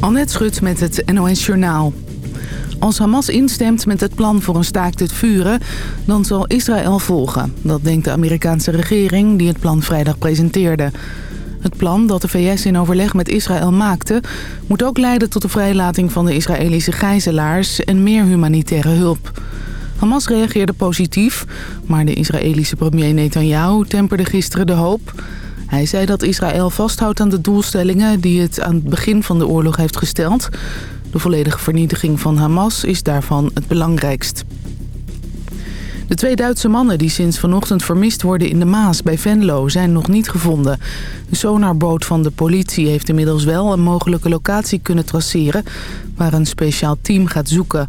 Annette Schut met het NOS Journaal. Als Hamas instemt met het plan voor een staakt het vuren... dan zal Israël volgen. Dat denkt de Amerikaanse regering die het plan vrijdag presenteerde. Het plan dat de VS in overleg met Israël maakte... moet ook leiden tot de vrijlating van de Israëlische gijzelaars... en meer humanitaire hulp. Hamas reageerde positief, maar de Israëlische premier Netanyahu temperde gisteren de hoop... Hij zei dat Israël vasthoudt aan de doelstellingen die het aan het begin van de oorlog heeft gesteld. De volledige vernietiging van Hamas is daarvan het belangrijkst. De twee Duitse mannen die sinds vanochtend vermist worden in de Maas bij Venlo zijn nog niet gevonden. De sonarboot van de politie heeft inmiddels wel een mogelijke locatie kunnen traceren waar een speciaal team gaat zoeken.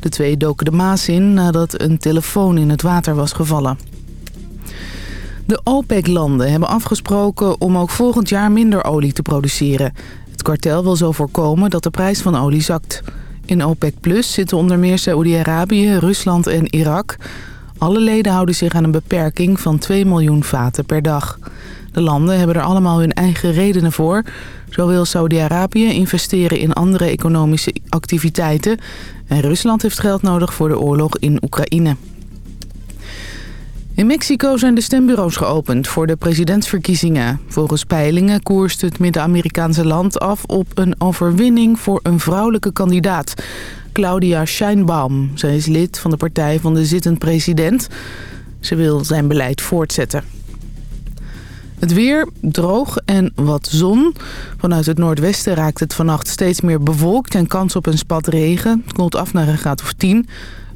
De twee doken de Maas in nadat een telefoon in het water was gevallen. De OPEC-landen hebben afgesproken om ook volgend jaar minder olie te produceren. Het kartel wil zo voorkomen dat de prijs van olie zakt. In OPEC Plus zitten onder meer Saoedi-Arabië, Rusland en Irak. Alle leden houden zich aan een beperking van 2 miljoen vaten per dag. De landen hebben er allemaal hun eigen redenen voor. Zo wil Saudi-Arabië investeren in andere economische activiteiten... en Rusland heeft geld nodig voor de oorlog in Oekraïne. In Mexico zijn de stembureaus geopend voor de presidentsverkiezingen. Volgens peilingen koerst het Midden-Amerikaanse land af op een overwinning voor een vrouwelijke kandidaat. Claudia Scheinbaum. Zij is lid van de partij van de zittend president. Ze wil zijn beleid voortzetten. Het weer, droog en wat zon. Vanuit het noordwesten raakt het vannacht steeds meer bewolkt en kans op een spat regen. Het koelt af naar een graad of 10.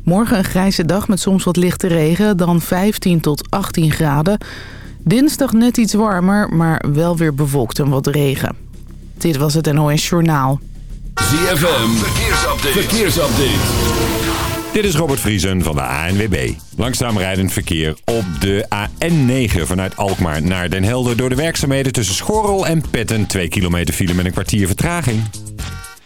Morgen een grijze dag met soms wat lichte regen, dan 15 tot 18 graden. Dinsdag net iets warmer, maar wel weer bewolkt en wat regen. Dit was het NOS Journaal. ZFM, verkeersupdate. verkeersupdate. Dit is Robert Vriesen van de ANWB. Langzaam rijdend verkeer op de AN9 vanuit Alkmaar naar Den Helder... door de werkzaamheden tussen Schorrel en Petten. 2 kilometer file met een kwartier vertraging.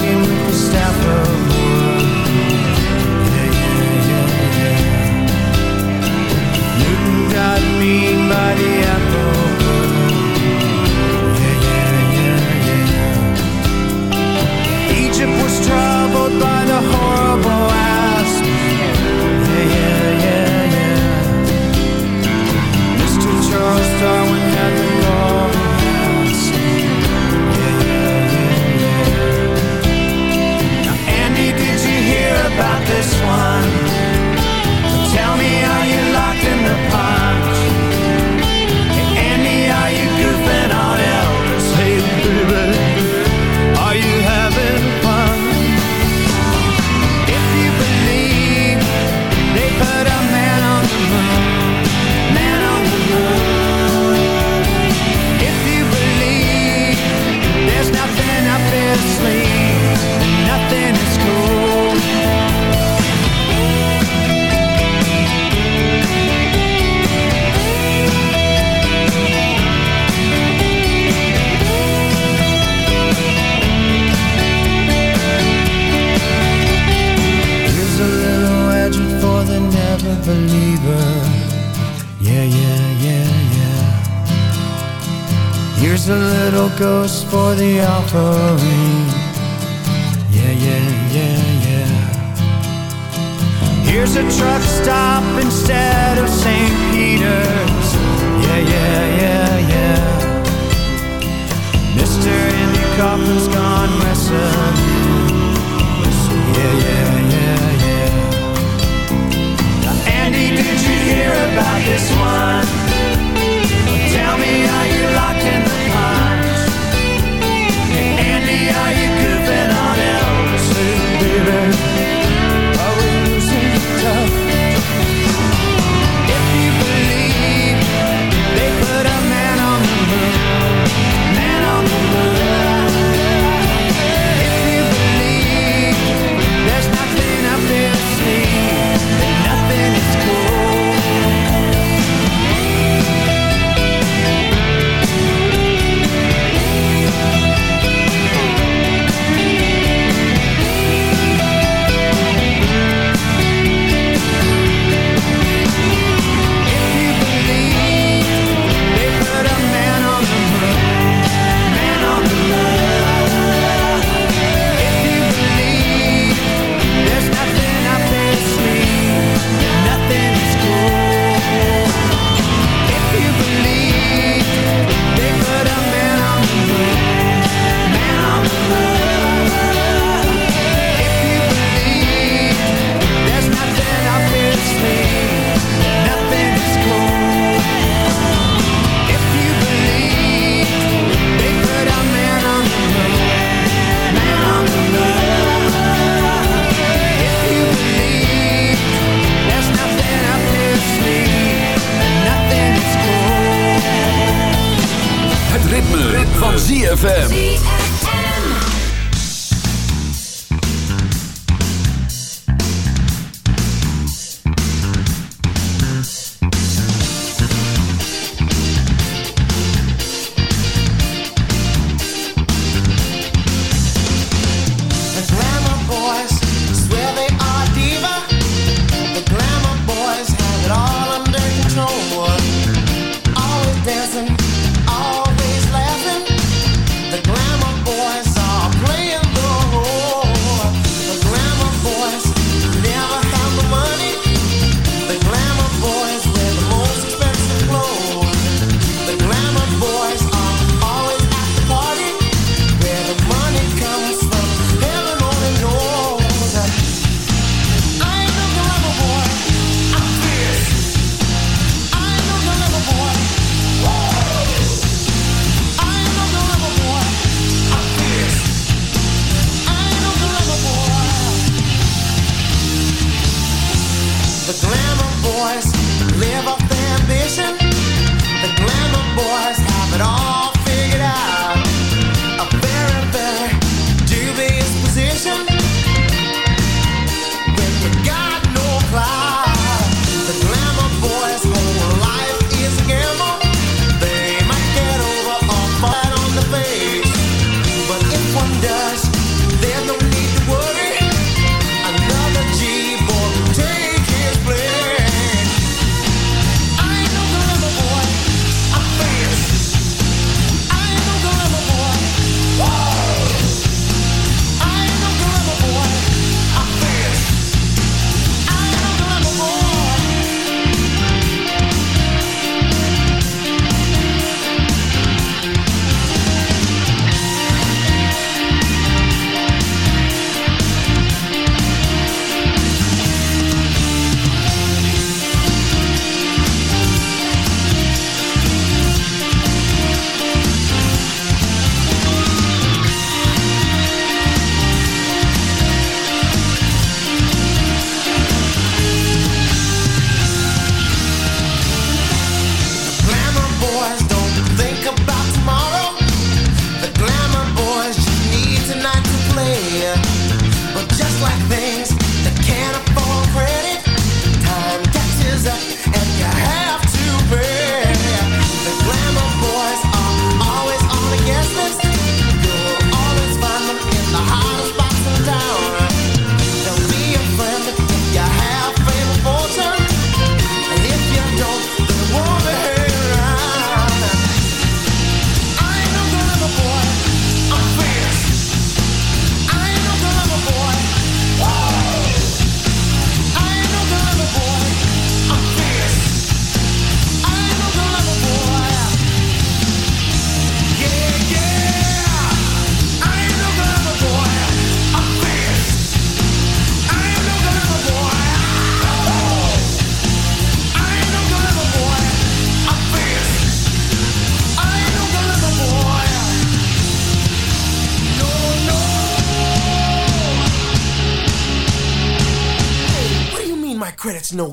talking with Mustafa love. offering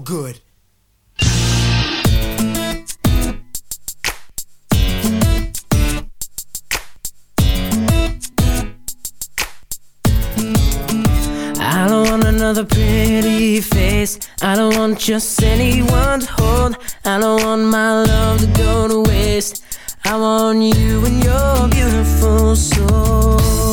good. I don't want another pretty face. I don't want just anyone to hold. I don't want my love to go to waste. I want you and your beautiful soul.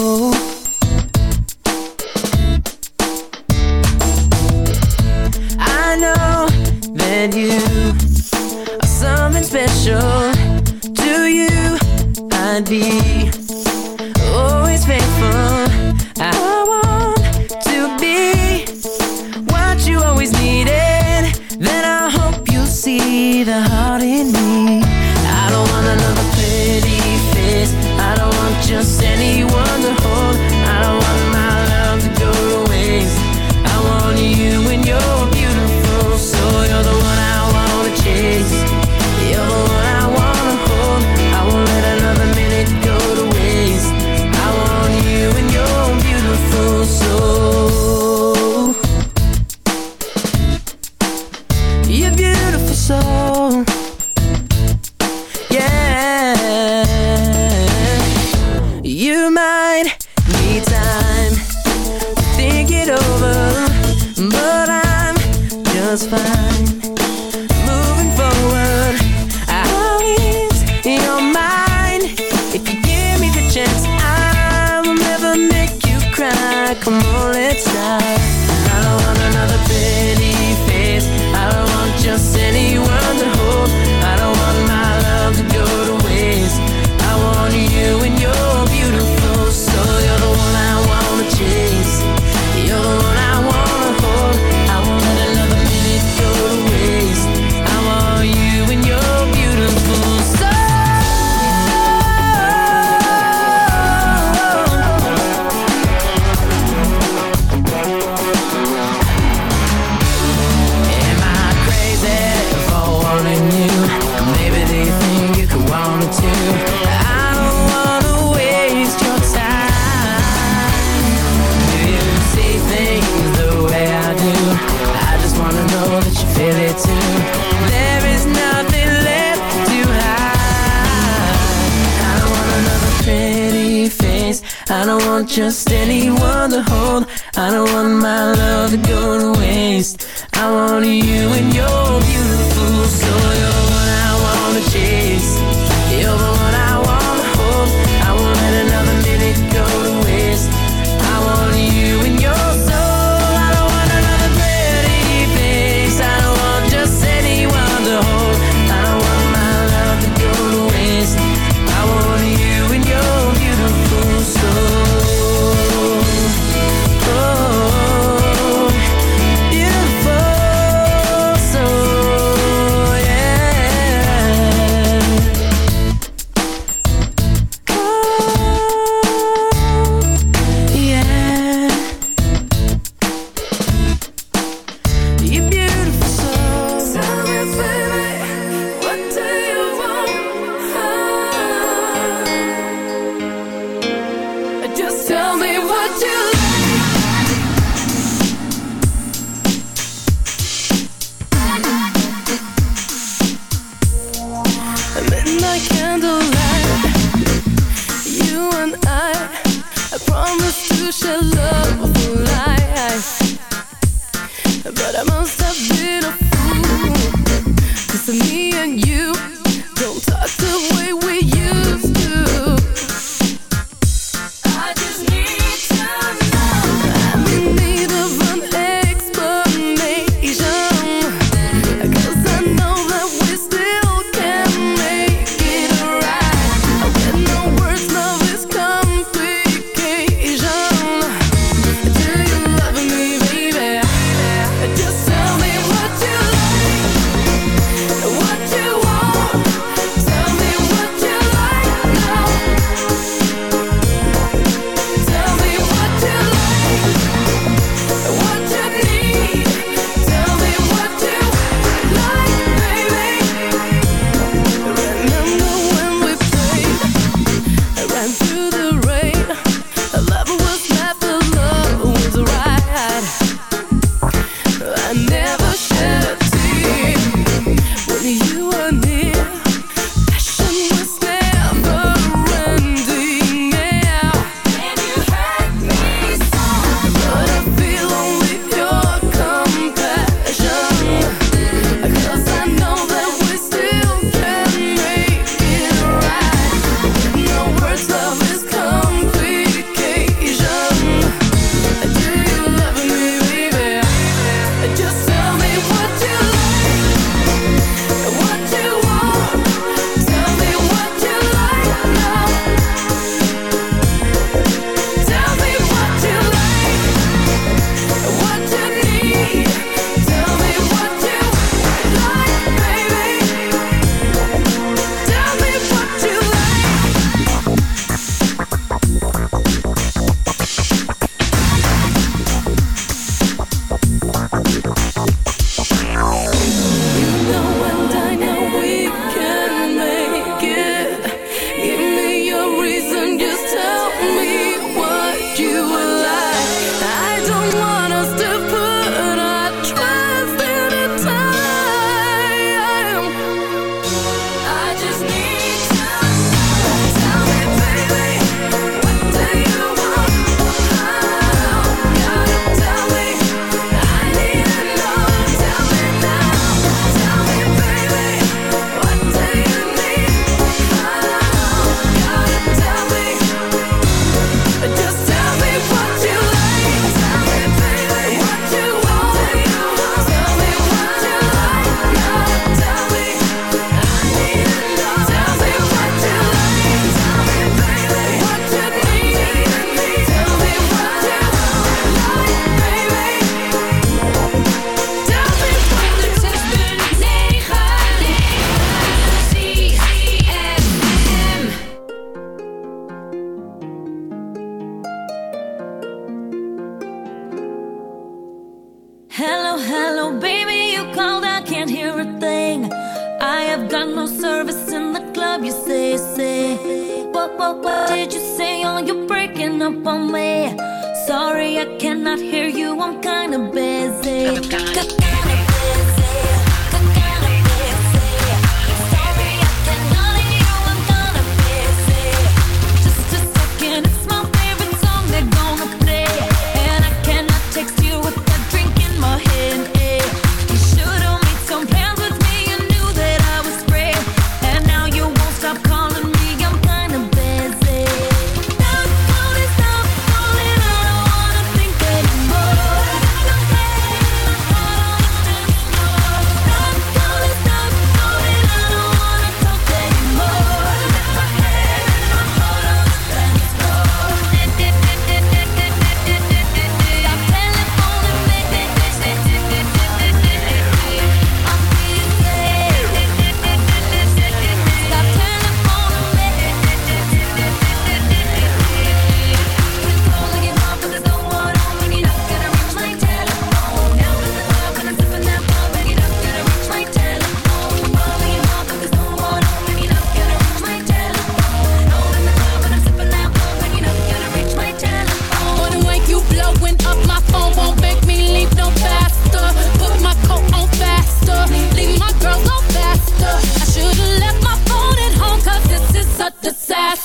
special to you I'd be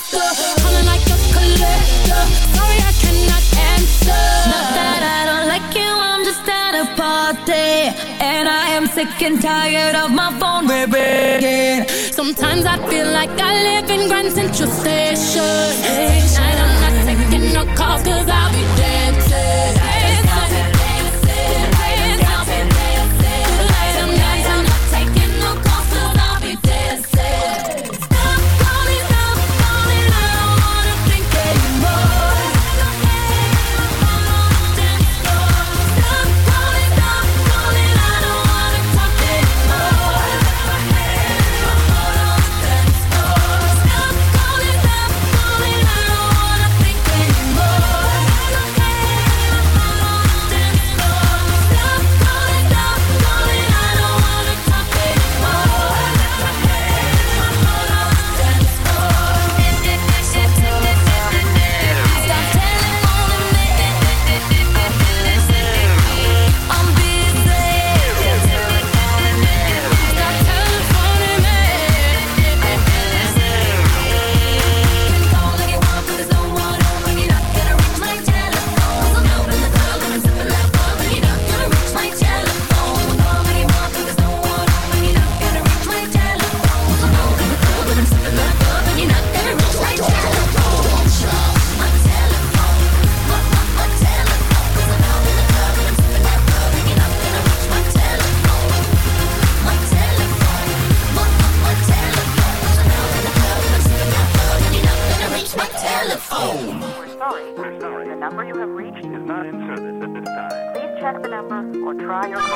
Calling like a collector. Sorry, I cannot answer. Not that I don't like you, I'm just at a party. And I am sick and tired of my phone ringing. Sometimes I feel like I live in Grand Central Station. Tonight I'm not taking no calls 'cause I'll be dancing.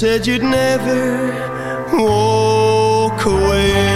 said you'd never walk away.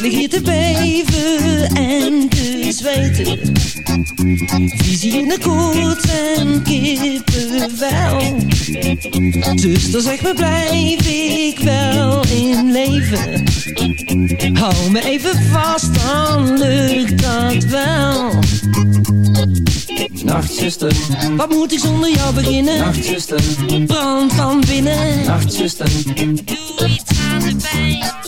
Lig hier te beven en te zweten. Visie in de koets en kippenvel. Zuster, zeg me, blijf ik wel in leven? Hou me even vast, dan lukt dat wel. Nachtzuster, wat moet ik zonder jou beginnen? Nachtzuster, brand van binnen. Nachtzuster, doe iets aan de pijn.